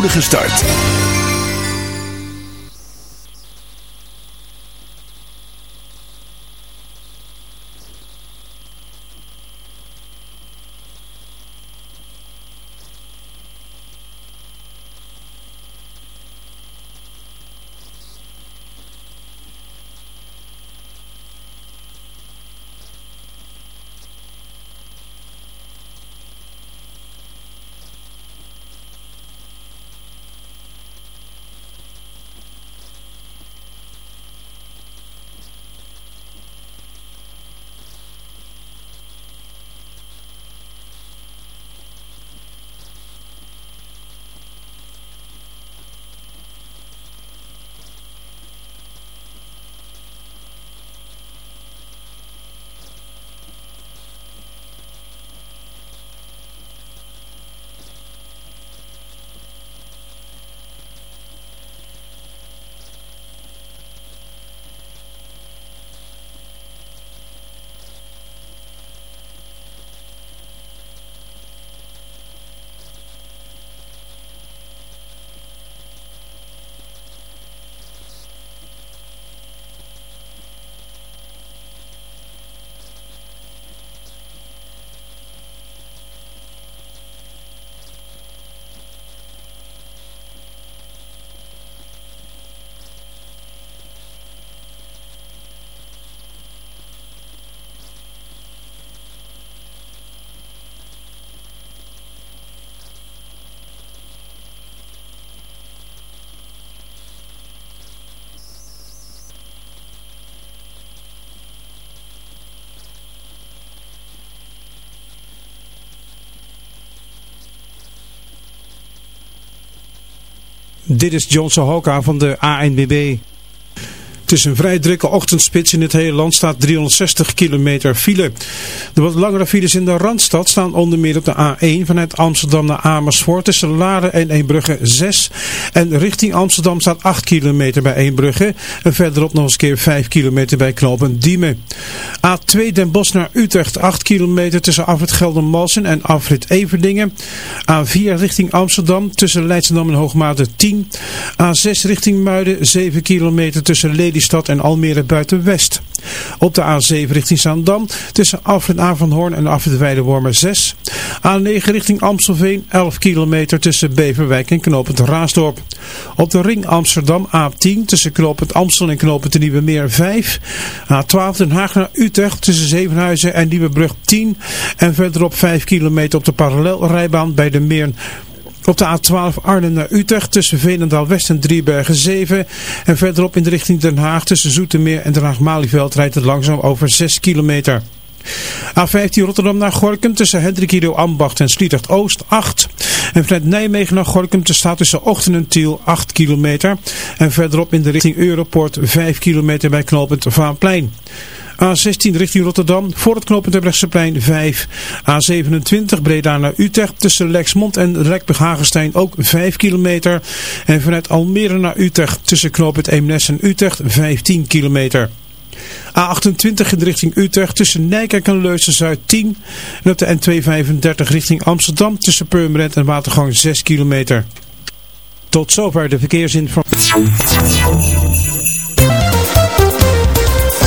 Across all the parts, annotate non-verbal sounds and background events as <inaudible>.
spoedige start. Dit is John Sohoka van de ANBB. Het is een vrij drukke ochtendspits in het hele land staat 360 kilometer file. De wat langere files in de Randstad staan onder meer op de A1 vanuit Amsterdam naar Amersfoort tussen Laren en Eembrugge 6. En richting Amsterdam staat 8 kilometer bij Eembrugge en verderop nog eens keer 5 kilometer bij Knopen Diemen. A2 Den Bosch naar Utrecht 8 kilometer tussen Afrit Geldermalsen en Afrit Everdingen. A4 richting Amsterdam tussen Leidschendam en Hoogmade 10. A6 richting Muiden 7 kilometer tussen Lely Lelystad en Almere buiten-West. Op de A7 richting Zaandam tussen Afrit Avanhoorn en Afrit Weidewormer 6. A9 richting Amstelveen 11 kilometer tussen Beverwijk en Knopend Raasdorp. Op de ring Amsterdam A10 tussen Knopend Amstel en Knopend de Nieuwe Meer 5. A12 Den Haag naar Utrecht tussen Zevenhuizen en Nieuwebrug 10. En verderop 5 kilometer op de parallelrijbaan bij de Meer op de A12 Arnhem naar Utrecht tussen Veenendaal West en Driebergen 7. En verderop in de richting Den Haag tussen Zoetermeer en Den Haag-Malieveld rijdt het langzaam over 6 kilometer. A15 Rotterdam naar Gorkum tussen Hendrikido Ambacht en Sliedrecht Oost 8. En vanuit Nijmegen naar Gorkum te staat tussen Ochten en Tiel 8 kilometer. En verderop in de richting Europort 5 kilometer bij knooppunt Vaanplein. A16 richting Rotterdam voor het knooppunt Terbrechtseplein 5. A27 Breda naar Utrecht tussen Lexmond en Rekberg-Hagenstein ook 5 kilometer. En vanuit Almere naar Utrecht tussen knooppunt Eemnes en Utrecht 15 kilometer. A28 in richting Utrecht tussen Nijkerk en Leusden-Zuid 10. En op de N235 richting Amsterdam tussen Purmerend en Watergang 6 kilometer. Tot zover de verkeersinformatie.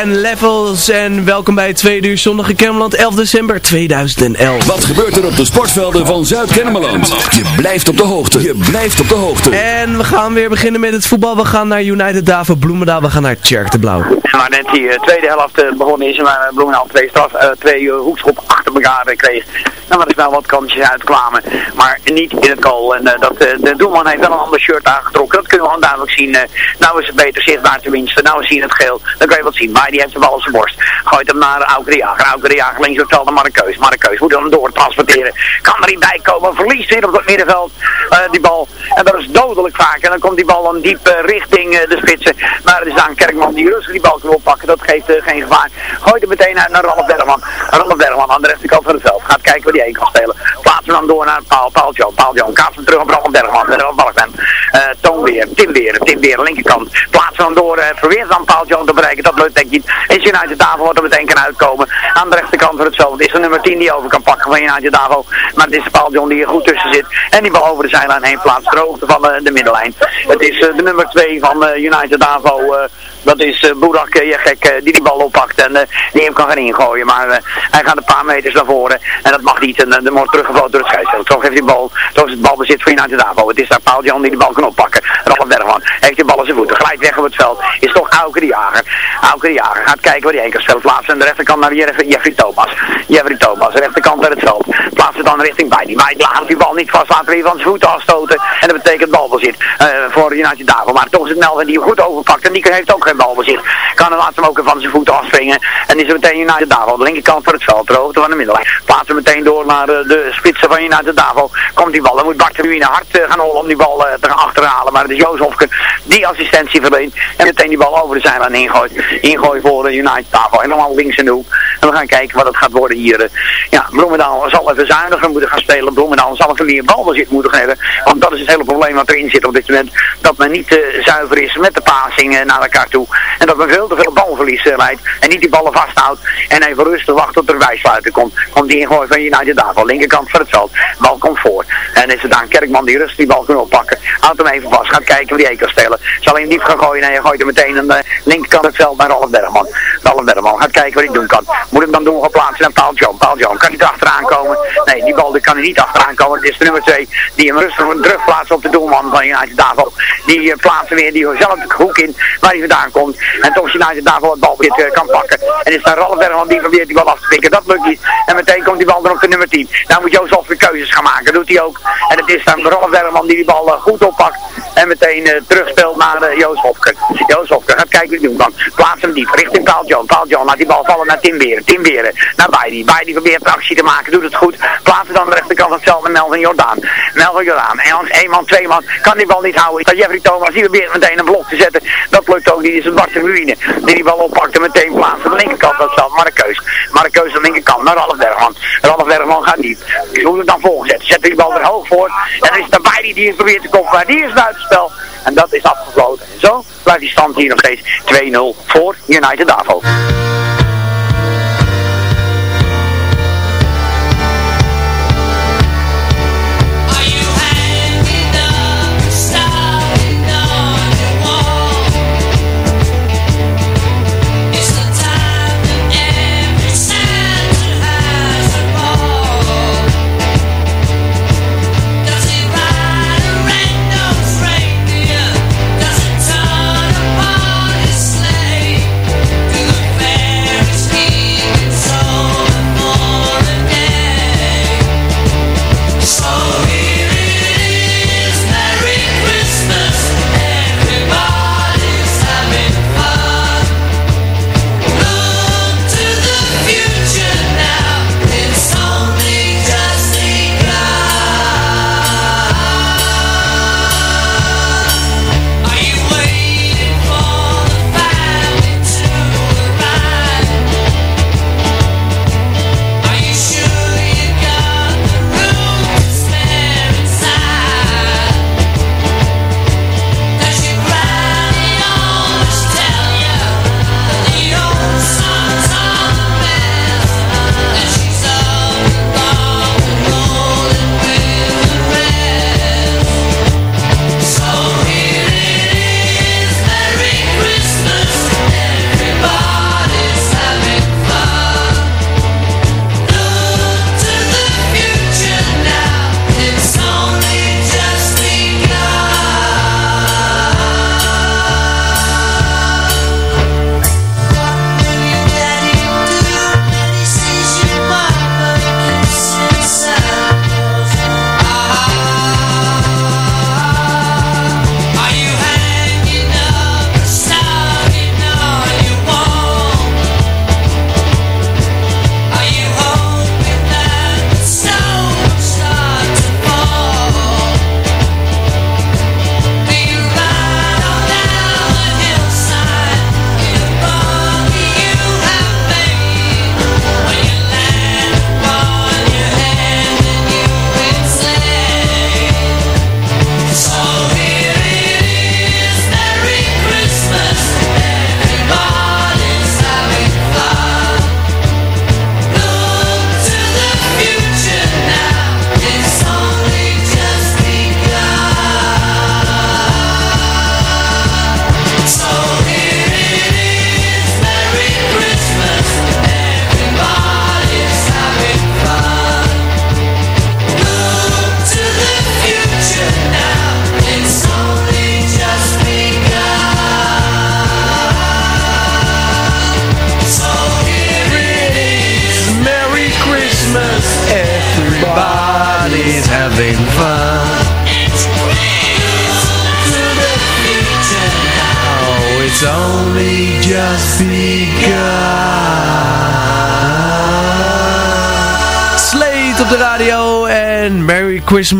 En Levels en welkom bij het tweede uur zondag in Kennemerland 11 december 2011. Wat gebeurt er op de sportvelden van Zuid-Kennemerland? Je blijft op de hoogte. Je blijft op de hoogte. En we gaan weer beginnen met het voetbal. We gaan naar United Davo Bloemendaal. We gaan naar Tjerk de Blauw. Maar net die uh, tweede helft uh, begonnen is, maar uh, Bloemendaal twee, straf, twee hoekschop achter kreeg. Nou, er is wel wat kansjes uitkwamen, maar niet in het goal. En dat, de doelman heeft wel een ander shirt aangetrokken. Dat kunnen we gewoon duidelijk zien. nou is het beter zichtbaar tenminste. Nou zie je het geel. Dan kan je wat zien. Maar die heeft de bal op zijn borst. Gooit hem naar Auker de Jager. Auker de Jager links op het Markeus. Markeus moet hem door transporteren. Kan er niet bij komen. Verliest weer op het middenveld die bal. En dat is dodelijk vaak. En dan komt die bal dan diep richting de spitsen. Maar het is dan Kerkman die rustig die bal kan oppakken. Dat geeft geen gevaar. Gooit hem meteen uit naar Ralf Bergman. Ralf Bergman aan de rechterkant van het veld. Gaat kijken waar die heen kan spelen. Plaatsen dan door naar Paul. Joan. Paul Joan. Kaats hem terug op Ralf Bergman. Bergman. Uh, Toon weer. Tim weer. Tim weer. Linkerkant. Plaatsen hem door. Uh, probeert dan Joan te bereiken. Dat lukt denk ik niet. Is United Davo wat er meteen kan uitkomen. Aan de rechterkant van het veld. Is de nummer 10 die over kan pakken van United Davo. Maar het is Paul John die er goed tussen zit. En die bal over de zijlijn heen plaatst. De hoogte van de, de middenlijn. Het is de nummer 2 van United Davo. Dat is uh, Boerak gek die die bal oppakt. En die hem kan gaan ingooien. Maar hij gaat een paar meters naar voren. En dat mag niet. En dan wordt teruggevloten door het scheidsrechter. Toch heeft die bal. Toch is het balbezit voor United Davo. Het is daar Paul John die de bal kan oppakken. Ralf Bergman heeft die bal aan zijn voeten. Glijdt weg op het veld. Is toch Auke de Jager. Auke de Jager gaat kijken waar hij heen kan stellen. Plaatsen aan de rechterkant naar Jeffrey Thomas. Jeffrey Thomas, de rechterkant naar het veld. Plaatsen dan richting bij die. Maar laat die bal niet vast. Laten we van zijn voeten afstoten. En dat betekent balbezit uh, voor United Davo. Maar toch is het Melvin die hem goed overpakt. En die heeft ook geen balbezit. Kan laat hem ook van zijn voeten afspringen. En is er meteen United Davo. De linkerkant van het veld. De hoogte van de middenlijn. Plaatsen meteen door naar uh, de spitsen van United Davo. Komt die bal. Dan moet Bart de Ruine hard uh, gaan hollen om die bal te gaan achterhalen. Maar het is Joost die assistentie verleent. En meteen die bal over de zijlijn ingooit. Ingooi voor de United Davo. Helemaal links in de hoek. En we gaan kijken wat het gaat worden hier. Ja, Bloemendaal zal even zuiniger moeten gaan spelen. Bloemendaal zal even meer balbezit moeten hebben. Want dat is het hele probleem wat erin zit op dit moment. Dat men niet zuiver is met de passing naar elkaar toe. En dat men veel te veel balverlies uh, leidt. En niet die ballen vasthoudt. En even rustig wacht tot er bijsluiten komt. Komt die ingooi van United Davo. Linkerkant van het veld. Bal komt voor. En is het dan Kerkman die rust die bal kan oppakken. Houdt hem even vast. Gaat kijken wie hij kan stellen. Zal hij hem diep gaan gooien. En je gooit hem meteen aan de linkerkant het veld bij Ralf Bergman. Ralf Bergman gaat kijken wat hij doen kan. Moet hem dan doen gaan plaatsen naar Paul John. Paul John kan niet achteraan komen. Nee, die bal die kan hij niet achteraan komen. Het is de nummer 2 die hem rustig terug plaatst op de doelman van United Davo. Die uh, plaatsen weer die zelf de hoek in waar hij vandaan komt. En toch United Davo het bal uh, kan pakken. En is daar Ralf Bergman die probeert die bal af te pikken. Dat lukt niet. En meteen komt die bal dan op de nummer 10. Daar moet Joost weer keuzes gaan maken. Doet hij ook. En het is dan Ralf Bergman die die bal uh, goed oppakt. En meteen uh, terugspeelt naar Joost Hofke. Joost Hofke gaat kijken wat hij doen kan. Plaats hem diep richting Paul John. Paul John laat die bal vallen naar Tim Beren. Tim Beren naar Baidi. Baidi probeert de actie te maken. Doet het goed. Plaatsen dan de rechterkant van het veld met Melvin Jordaan. Melvin Jordaan. En langs één man, twee man kan die bal niet houden. Is dat Jeffrey Thomas. Die probeert meteen een blok te zetten. Dat lukt ook. Die is een Bart de Ruine. Die die bal oppakt en meteen plaatst aan de linkerkant het veld. Markeus. Markeus aan de linkerkant naar Ralf Bergman. Ralf Bergman gaat niet. Dus hoe het dan volgezet. Zet die bal er hoog voor. En dan is het Baidi die het probeert te koppen. Maar die is buitenspel. En dat is afgefloten. En zo blijft die stand hier nog steeds 2-0 voor United Davo.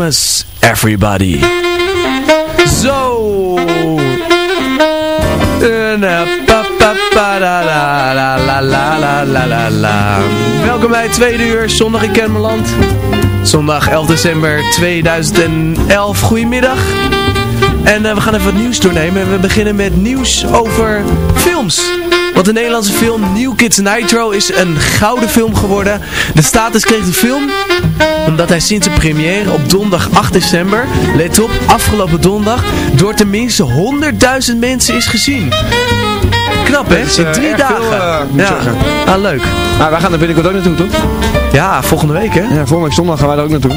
Everybody. Zo. Welkom bij tweede uur, zondag in Kennemerland. Zondag 11 december 2011. Goedemiddag. En uh, we gaan even wat nieuws doornemen. En we beginnen met nieuws over films. Want de Nederlandse film New Kids Nitro is een gouden film geworden. De status kreeg de film omdat hij sinds de première op donderdag 8 december, let op, afgelopen donderdag, door tenminste 100.000 mensen is gezien. Knap hè? is, In eh, drie dagen. veel, eh, moet ja. Ah, leuk. Maar wij gaan er binnenkort ook naartoe, toch? Ja, volgende week hè? Ja, volgende week zondag gaan wij er ook naartoe.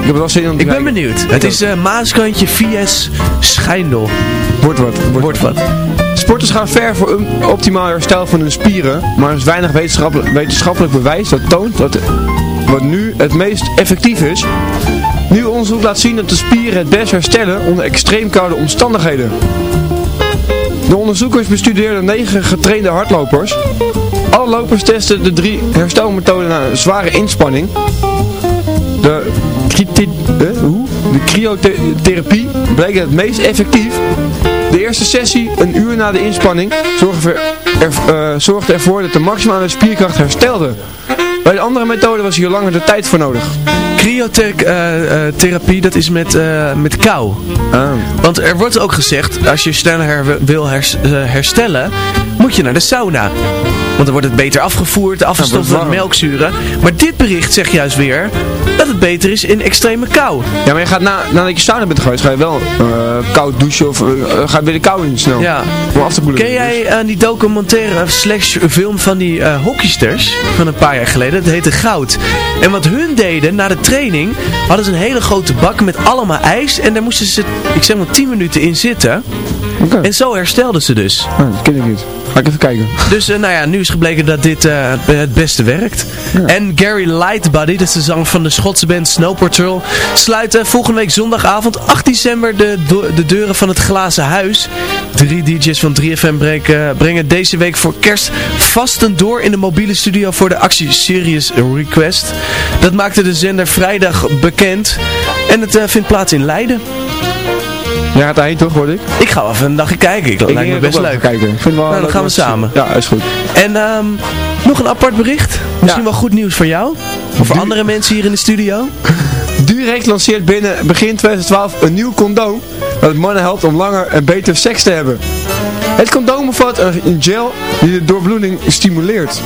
Ik heb er wel zin in om te Ik ben benieuwd. Het is eh Maaskantje VS Schijndel. Wordt wat. Wordt Wordt wat. Sporters gaan ver voor een optimaal herstel van hun spieren, maar er is weinig wetenschappelijk, wetenschappelijk bewijs dat toont dat wat nu het meest effectief is. Nieuw onderzoek laat zien dat de spieren het best herstellen onder extreem koude omstandigheden. De onderzoekers bestudeerden negen getrainde hardlopers. Alle lopers testen de drie herstelmethoden na een zware inspanning. De, eh, de cryotherapie bleek het meest effectief. De eerste sessie, een uur na de inspanning, zorgde, eh, zorgde ervoor dat de maximale spierkracht herstelde. Bij de andere methode was hier langer de tijd voor nodig. Cryotherapie, dat is met, eh, met kou. Want er wordt ook gezegd, als je sneller her- wil hers- eh, herstellen, moet je naar de sauna. Want dan wordt het beter afgevoerd, afgestopt met melkzuren. Maar dit bericht zegt juist weer dat het beter is in extreme kou. Ja, maar je gaat na, nadat je sauna bent geweest, ga je wel eh, koud douchen of eh, ga je weer de kou in snel. Ja. Om af te koelen. Ken jij eh, die documentaire slash film van die eh hockeysters van een paar jaar geleden? Dat heette Goud. En wat hun deden na de training, hadden ze een hele grote bak met allemaal ijs. En daar moesten ze, ik zeg maar 10 minuten in zitten. En zo herstelden ze dus. Ah, dat ken ik niet. Ga ik even kijken. Dus eh, nou ja, nu is gebleken dat dit eh, het beste werkt. En Gary Lightbody, dat is de zanger van de Schotse band Snow Patrol, sluit eh, volgende week zondagavond 8 december de, de deuren van het Glazen Huis. Drie DJ's van 3FM breken- brengen deze week voor kerst vastend door in de mobiele studio voor de actie Serious Request. Dat maakte de zender vrijdag bekend. En het vindt plaats in Leiden. Jij gaat daarheen toch, hoor ik? Ik ga wel even een dagje kijken. Dat ik lijkt me best ik leuk. Kijken. Ik vind het wel Nou, dan gaan we samen. Ja, is goed. En ehm, nog een apart bericht. Misschien Ja. wel goed nieuws voor jou. Of voor andere mensen hier in de studio. <laughs> Durex lanceert binnen begin 2012 een nieuw condoom dat mannen helpt om langer en beter seks te hebben. Het condoom bevat een gel die de doorbloeding stimuleert.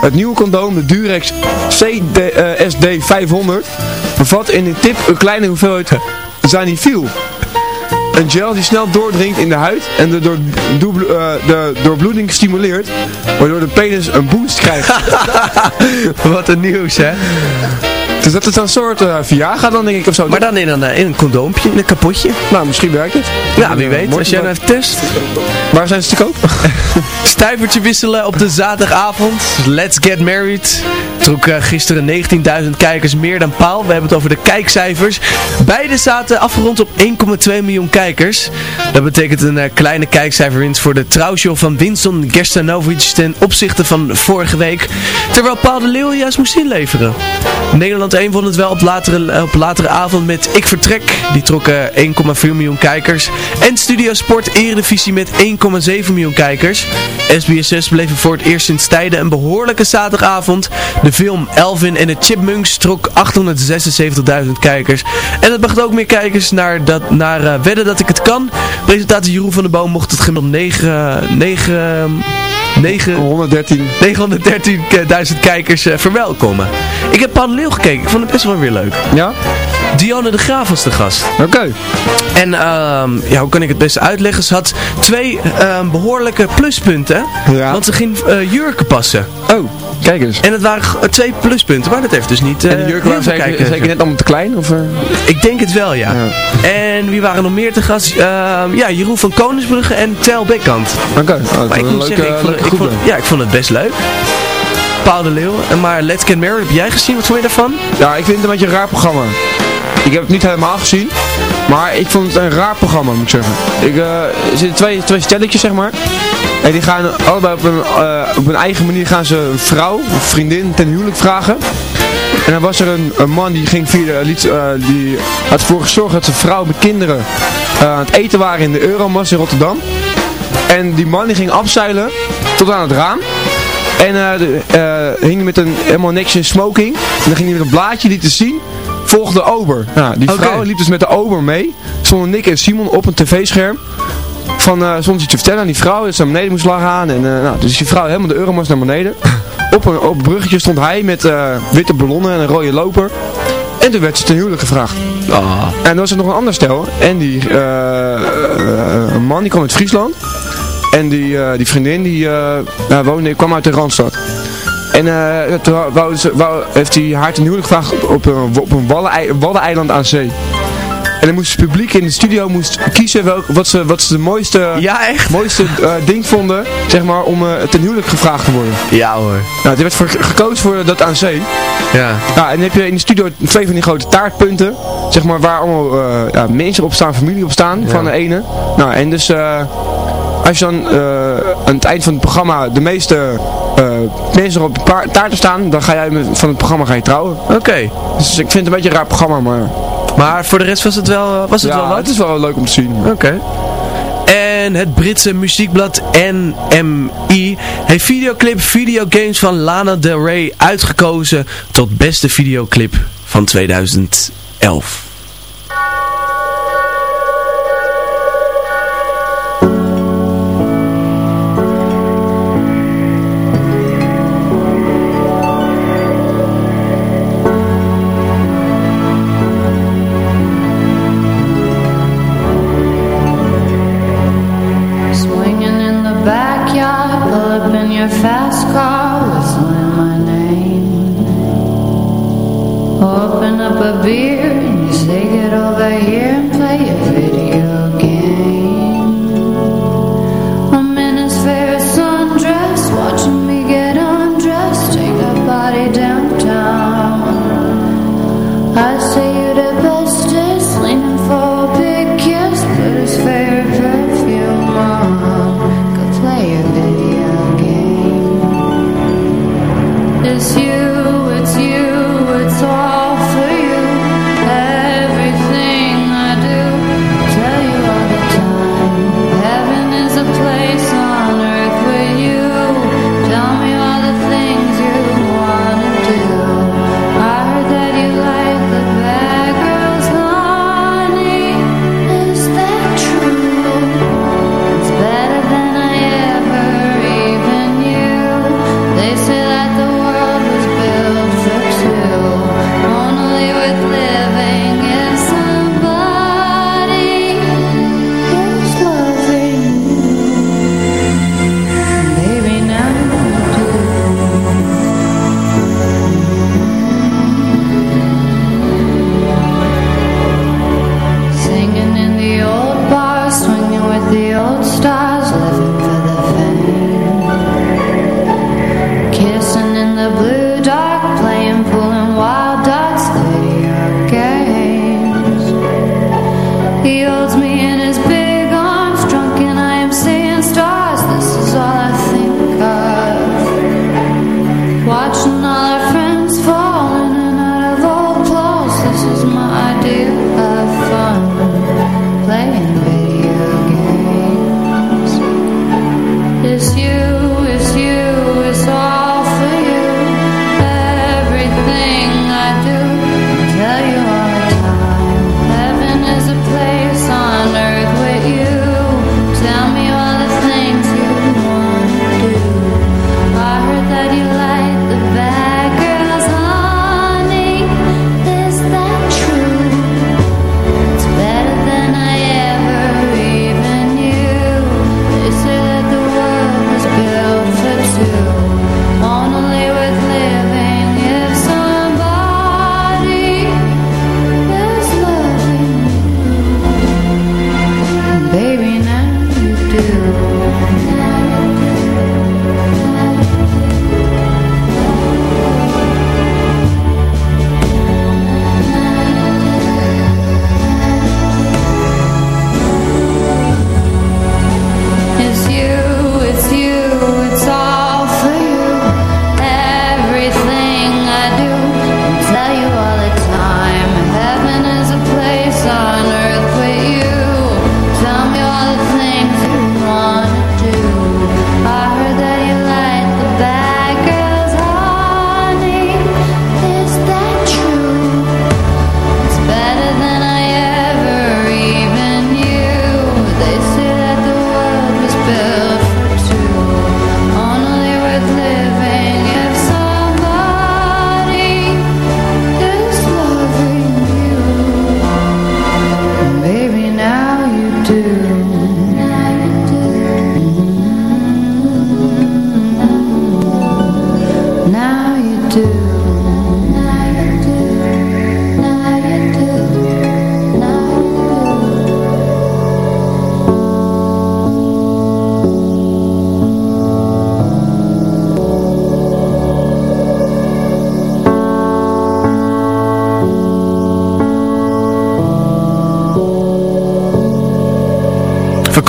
Het nieuwe condoom, de Durex CD, eh, SD 500, bevat in een tip een kleine hoeveelheid Zanifil. Een gel die snel doordringt in de huid en de, door, eh, de doorbloeding stimuleert, waardoor de penis een boost krijgt. <laughs> Wat een nieuws, hè? Dus dat is een soort eh Viagra dan denk ik of zo. Maar dan in een, eh, in een condoompje, in een kapotje. Nou, misschien werkt het. Ja, wie weet. Als jij nou even test. Waar zijn ze te koop? <laughs> Stuivertje wisselen op de zaterdagavond. Let's Get Married. Trok eh, gisteren 19.000 kijkers meer dan paal. We hebben het over de kijkcijfers. Beide zaten afgerond op 1,2 miljoen kijkers. Dat betekent een kleine kijkcijferwinst voor de trouwshow van Winston Gerstanovic ten opzichte van vorige week. Terwijl Paul de Leeuw juist moest inleveren. Nederland 1 won het wel op latere, op latere avond met Ik Vertrek. Die trok eh, 1,4 miljoen kijkers. En Studio Sport Eredivisie met 1,7 miljoen kijkers. SBS6 bleef er voor het eerst sinds tijden een behoorlijke zaterdagavond. De film Elvin en de Chipmunks trok 876.000 kijkers. En dat bracht ook meer kijkers naar, dat, naar eh, Wedden dat ik het kan. Presentatie Jeroen van der Boom mocht het gemiddeld 9... 9 9 113. 913.000 kijkers eh, verwelkomen. Ik heb Leeuw gekeken. Ik vond het best wel weer leuk. Ja? Dionne de Graaf was de gast. Oké. En ehm, ja, hoe kan ik het beste uitleggen? Ze had twee ehm, behoorlijke pluspunten. Ja. Want ze ging eh, jurken passen. Oh, kijk eens. En het waren twee pluspunten. Maar dat heeft dus niet... eh, en de jurken waren zeker, zeker net allemaal te klein? Of, eh? Ik denk het wel, ja. En wie waren nog meer te gast? Ehm, ja, Jeroen van Koningsbrugge en Tel Bekkant. Oké. Oh, Maar ik moet leuke, zeggen, ik vond, ik ja, ik vond het best leuk. Paul de Leeuw. En Maar Let's Get Married, heb jij gezien? Wat vond je daarvan? Ja, ik vind het een beetje een raar programma. Ik heb het niet helemaal gezien. Maar ik vond het een raar programma, moet ik zeggen. Ik, uh, er zitten twee, twee stelletjes, zeg maar. En die gaan allebei op een, uh, op een eigen manier gaan ze een vrouw, een vriendin, ten huwelijk vragen. En dan was er een, een man die ging via liet, uh, die had ervoor gezorgd dat zijn vrouw met kinderen aan het eten waren in de Euromast in Rotterdam. En die man die ging afzeilen tot aan het raam. En uh, hing met een helemaal netjes smoking. En dan ging hij met een blaadje lieten zien. Volgde ober. Nou, die vrouw liep dus met de ober mee. Stonden Nick en Simon op een tv-scherm. Van, uh, stond iets te vertellen aan die vrouw. Dat ze naar beneden moest gaan. En, nou, dus die vrouw helemaal de Euromast naar beneden. <laughs> op, een, op een bruggetje stond hij met witte ballonnen en een rode loper. En toen werd ze ten huwelijk gevraagd. Oh. En dan was er nog een ander stel. En die een man die kwam uit Friesland. En die, uh, die vriendin die uh, woonde, kwam uit de Randstad. En uh, toen wou, wou, heeft hij haar ten huwelijk gevraagd op, op een, op een waddeneiland aan zee. En dan moest het publiek in de studio moest kiezen welk, wat, ze, wat ze de mooiste, ja, echt? mooiste uh, ding vonden zeg maar, om uh, ten huwelijk gevraagd te worden. Ja hoor. Nou, die werd voor, gekozen voor dat aan zee. Ja. ja. En dan heb je in de studio twee van die grote taartpunten. Zeg maar, waar allemaal uh, ja, mensen op staan, familie op staan ja. van de ene. Nou, en dus als je dan aan het eind van het programma de meeste uh, mensen op de taarten staan, dan ga jij van het programma ga je trouwen. Oké. Okay. Dus ik vind het een beetje een raar programma, maar... Maar voor de rest was het wel, was het ja, wel wat? het is wel leuk om te zien. Oké. Okay. En het Britse muziekblad NME heeft videoclip Videogames van Lana Del Rey uitgekozen tot beste videoclip van 2011.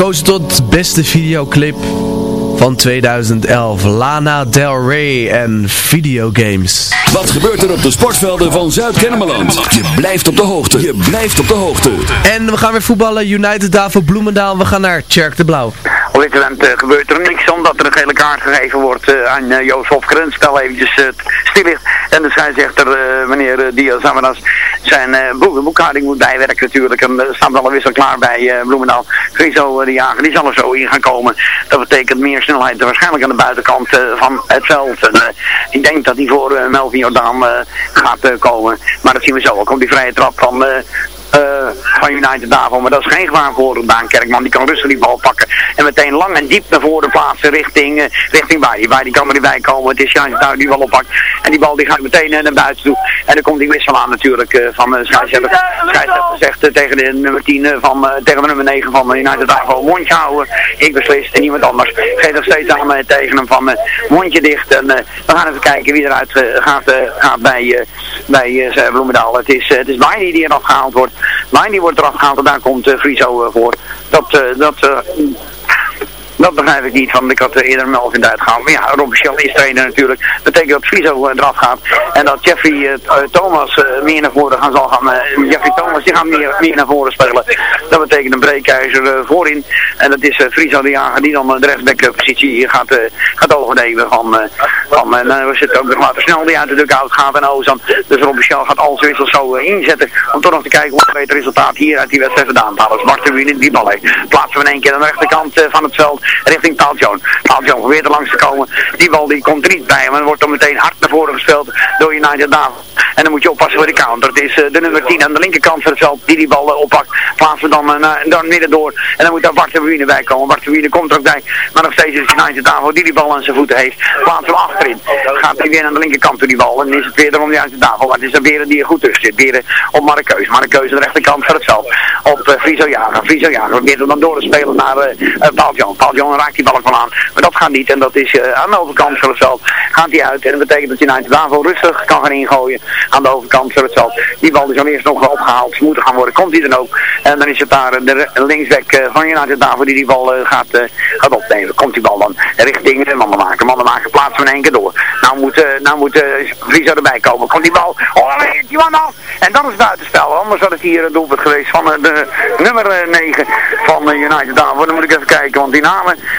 Verkozen tot beste videoclip van 2011. Lana Del Rey en videogames. Wat gebeurt er op de sportvelden van Zuid-Kennemerland? Je blijft op de hoogte. Je blijft op de hoogte. En we gaan weer voetballen. United Davo Bloemendaal. We gaan naar Tjerk de Blauw. Op dit moment uh, gebeurt er niks omdat er een gele kaart gegeven wordt uh, aan uh, Joost Hofgren. Spel eventjes stil ligt. En de scheidsrechter, meneer Diaz Amaras, zijn boek boekhouding moet bijwerken natuurlijk. En er staat wel een wissel klaar bij Bloemendaal. Friso, de jager, die zal er zo in gaan komen. Dat betekent meer snelheid waarschijnlijk aan de buitenkant van het veld. En, ik denk dat hij voor Melvin Jordaan gaat komen. Maar dat zien we zo. Er komt die vrije trap van uh, van United daarvan. Maar dat is geen gevaar voor Daan Kerkman. Die kan rustig die bal pakken. En meteen lang en diep naar voren plaatsen richting, uh, richting Baai. Baai die kan er niet bij komen. Het is United daar die bal oppakt. En die bal die gaat meteen uh, naar buiten toe. En dan komt die wissel aan natuurlijk uh, van de scheidsrechter. Scheidsrechter zegt tegen de nummer 10 van, tegen de nummer 9 van United daarvan. Mondje houden. Ik beslis en niemand anders. Geeft nog steeds aan tegen hem van mondje dicht. En we gaan even kijken wie eruit gaat, gaat bij, bij Bloemendaal. Het is, het is Baai die er afgehaald wordt. Line die wordt eraf gehaald en daar komt uh, Friso uh, voor. Dat, uh, dat dat begrijp ik niet, want ik had eerder Melvin uitgehaald. Maar ja, Rob is trainer natuurlijk. Dat betekent dat Friso eraf gaat. En dat Jeffrey Thomas meer naar voren gaan zal gaan. Jeffrey Thomas die gaat meer, meer naar voren spelen. Dat betekent een breekijzer voorin. En dat is Friso de Jager die dan de rechtsback-positie gaat, gaat overnemen van... van en dan zit ook nog later snel die uit de dugout gaat en Ozan. Dus Rob Michel gaat al zijn wissels zo inzetten. Om toch nog te kijken hoe het resultaat hier uit die wedstrijd vandaan te halen. Dus Marten die bal heeft. Plaatsen we in één keer aan de rechterkant van het veld richting. Paul John probeert er langs te komen. Die bal die komt er niet bij, maar wordt dan meteen hard naar voren gespeeld door United daar. En dan moet je oppassen voor de counter. Het is uh, de nummer 10 aan de linkerkant van het veld die die bal uh, oppakt. Plaatsen dan, uh, dan midden door. En dan moet daar Bart de Wiener bij komen. Bart de Wiener komt er ook bij. Maar nog steeds is United daar die die bal aan zijn voeten heeft. Plaatsen we achterin. Gaat hij weer aan de linkerkant door die bal. En dan is het weer uit de tafel. Maar het is er weer die er goed tussen zit. Weer op Markeus. Markeus aan de rechterkant van het veld. Op Friso Jager. Friso Jager probeert hem dan door te spelen naar uh, Paul. Paul John raakt die bal van aan. Maar dat gaat niet. En dat is uh, aan de overkant van het veld. Gaat hij uit. En dat betekent dat United daarvoor rustig kan gaan ingooien. Aan de overkant van het veld. Die bal is dan eerst nog opgehaald. Ze moeten gaan worden. Komt hij dan ook. En dan is het daar de linksback uh, van United daarvoor die die bal gaat, gaat opnemen. Komt die bal dan richting mannen maken. Mannen maken plaatsen in één keer door. Nou moet, nou moet erbij komen. Komt die bal. Oh, die man af. En dan is het buitenspel. Anders had het hier een doelpunt geweest van de nummer 9 van United daarvoor. Dan moet ik even kijken. Want die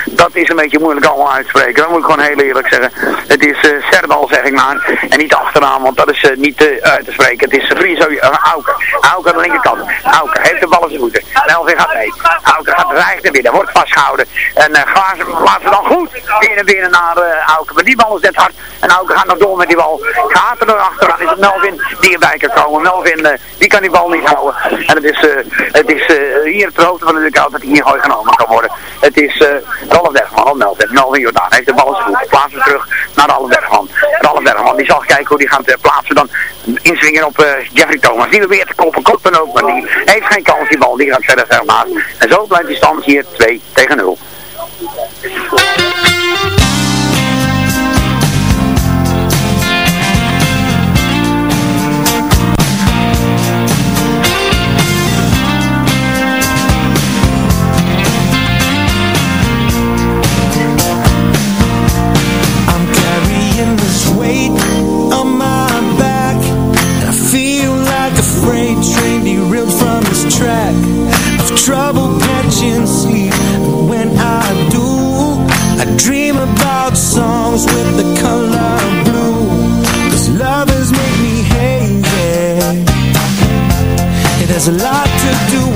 dat is een beetje moeilijk allemaal uitspreken. Dat moet ik gewoon heel eerlijk zeggen. Het is uh, Serdal, zeg ik maar. En niet achteraan, want dat is uh, niet uh, uit te spreken. Het is Friso uh, Auker. Auker aan de linkerkant. Auker heeft de bal in zijn voeten. Melvin gaat mee. Auker gaat dreigt naar binnen. Wordt vastgehouden. En uh, ze dan goed binnen binnen naar Auker. Maar die bal is net hard. En Auker gaat nog door met die bal. Gaat er achteraan. Is het Melvin die erbij kan komen. Melvin, die kan die bal niet houden. En het is, het is hier het hoogte van de dugout dat hij hier genomen kan worden. Het is uh, Rolf Bergman, Melvin. Melvin Jordaan heeft de bal eens goed. Plaatsen terug naar Rolf Bergman. Rolf Bergman, die zal kijken hoe die gaat uh, plaatsen. Dan inswingen op uh, Jeffrey Thomas. Die weer te koppen, kop dan ook. Maar die heeft geen kans, die bal. Die gaat verder verder naast. En zo blijft die stand hier 2 tegen 0. A lot to do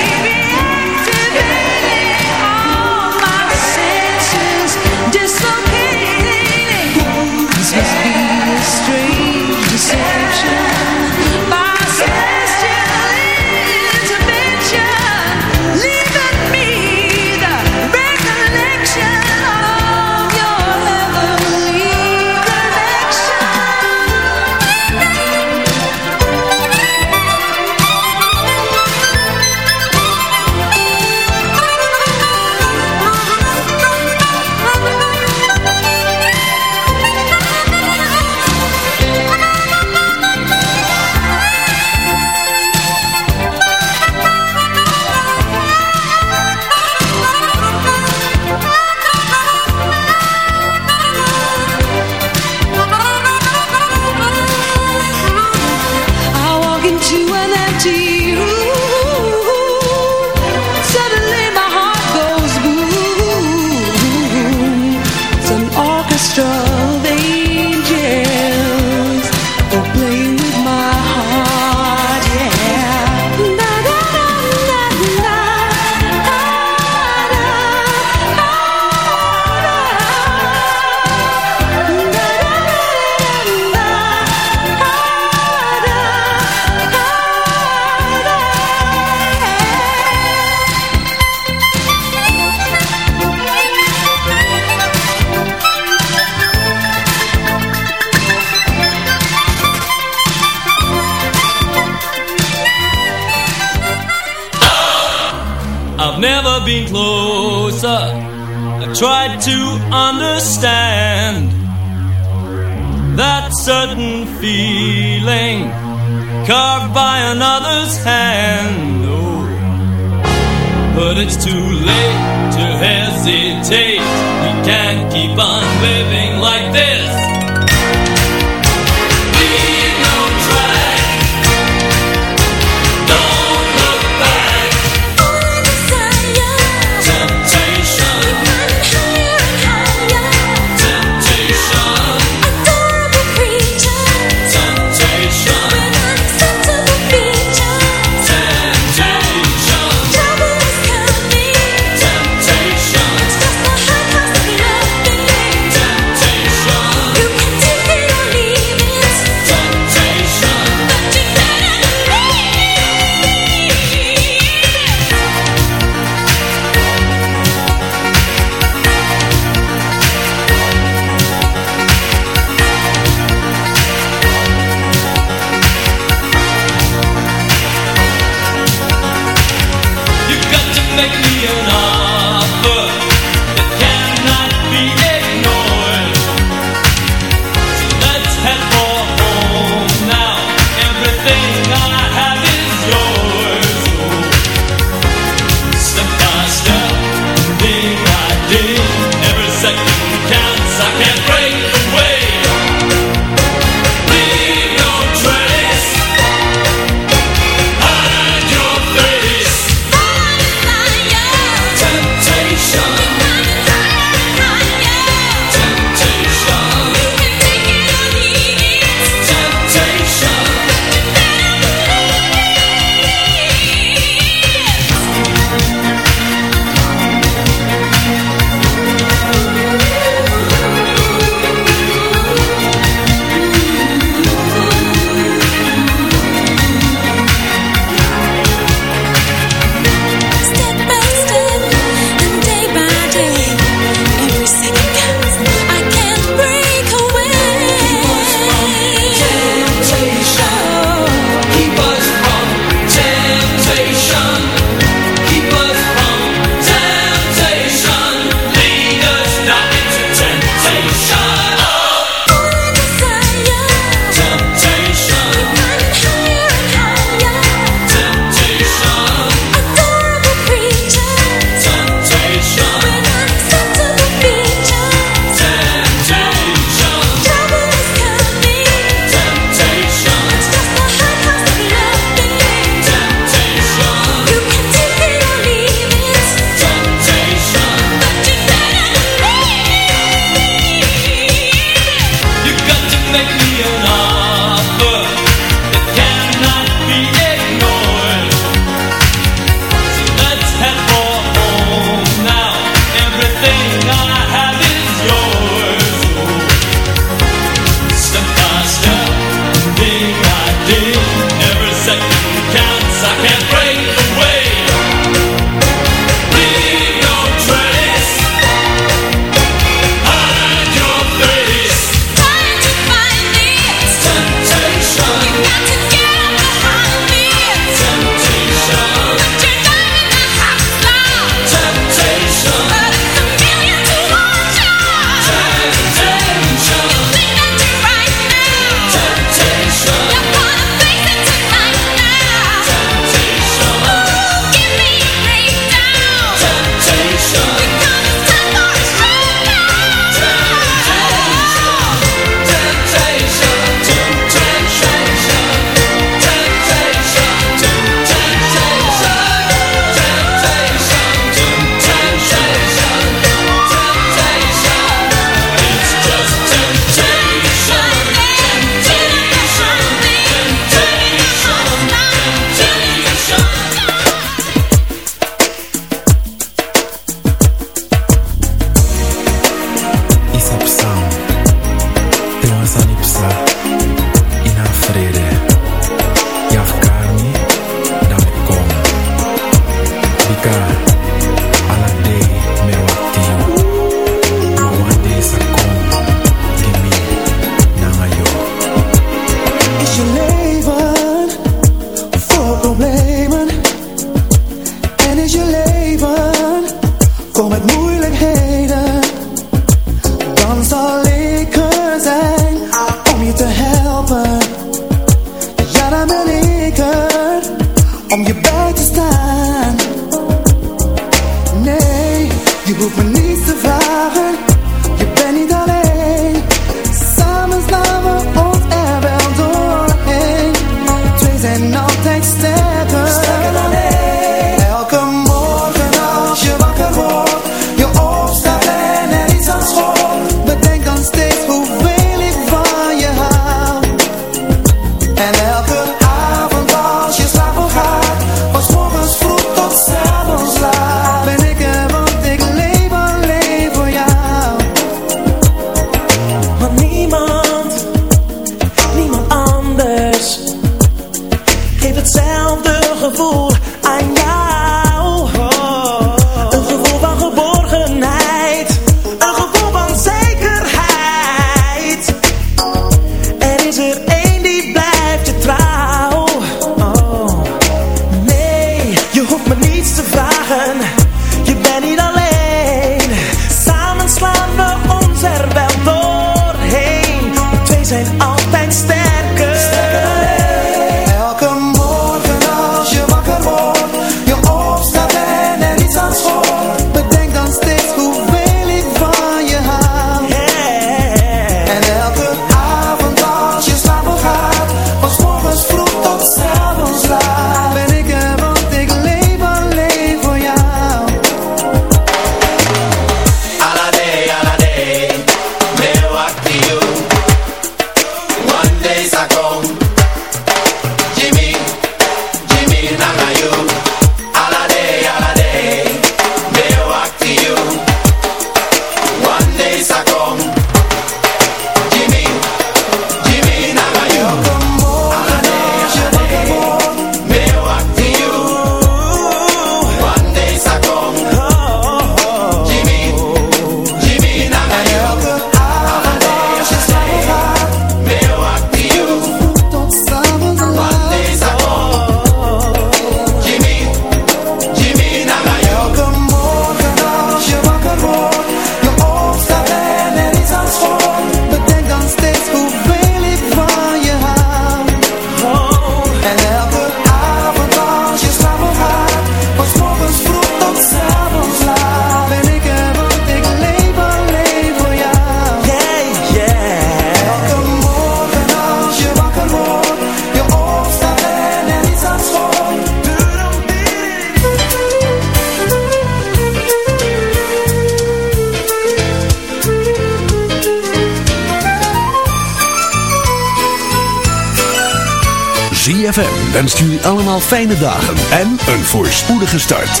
Fijne dagen en een voorspoedige start.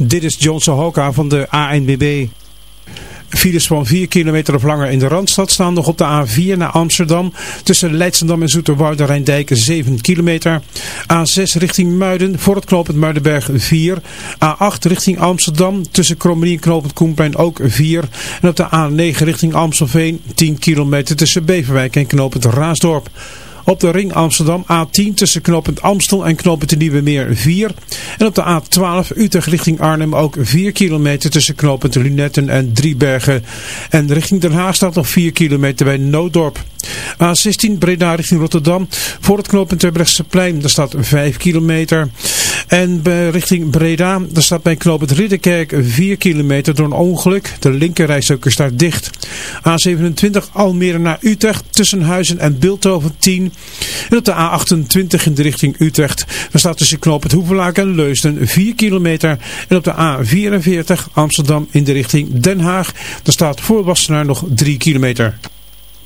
Dit is John Sohoka van de ANBB. Files van 4 kilometer of langer in de Randstad staan nog op de A4 naar Amsterdam. Tussen Leidschendam en Zoeterwoude Rijndijk 7 kilometer. A6 richting Muiden voor het knooppunt Muidenberg 4. A8 richting Amsterdam tussen Krommenie en knooppunt Koenplein ook 4. En op de A9 richting Amstelveen 10 kilometer tussen Beverwijk en knooppunt Raasdorp. Op de ring Amsterdam A10 tussen knooppunt Amstel en knooppunt de Nieuwe Meer 4. En op de A12 Utrecht richting Arnhem ook 4 kilometer tussen knooppunt Lunetten en Driebergen. En richting Den Haag staat nog 4 kilometer bij Nooddorp. A16 Breda richting Rotterdam. Voor het knooppunt plein daar staat 5 kilometer. En richting Breda, daar staat bij knooppunt Ridderkerk 4 kilometer door een ongeluk. De linkerrijstok staat dicht. A27 Almere naar Utrecht tussen Huizen en Bilthoven 10. En op de A28 in de richting Utrecht. Daar staat tussen knooppunt Hoevelaak en Leusden 4 kilometer. En op de A44 Amsterdam in de richting Den Haag. Daar staat voor Wassenaar nog 3 kilometer.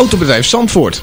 Autobedrijf Zandvoort.